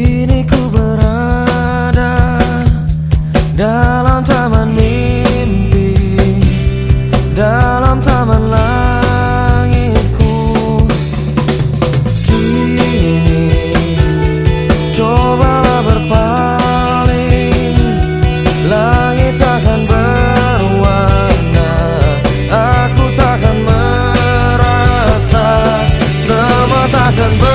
Kini ku berada dalam taman mimpi, dalam taman langitku. Kini cobalah berpaling, langit akan berwarna, aku takkan merasa semua takkan.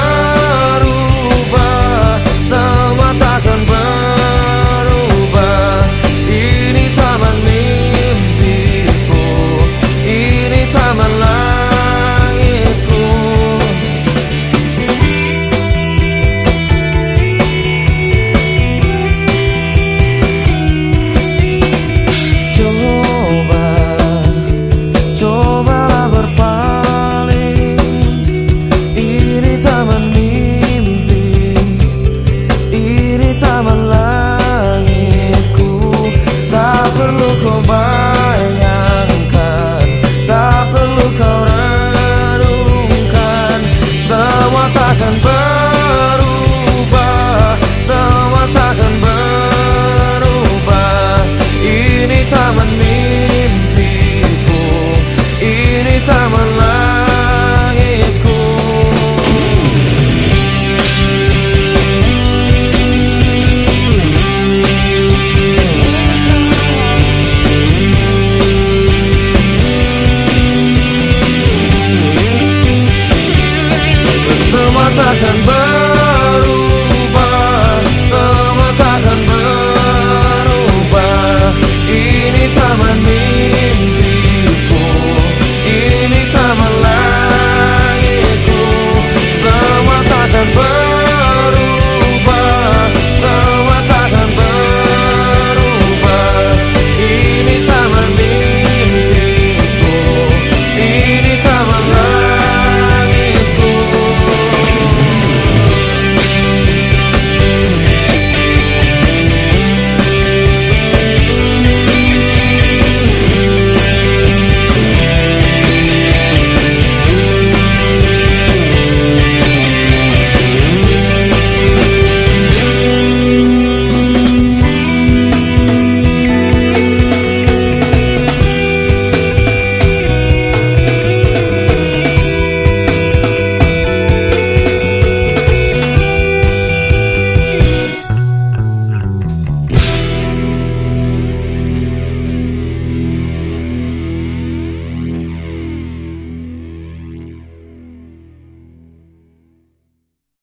Semua takkan berubah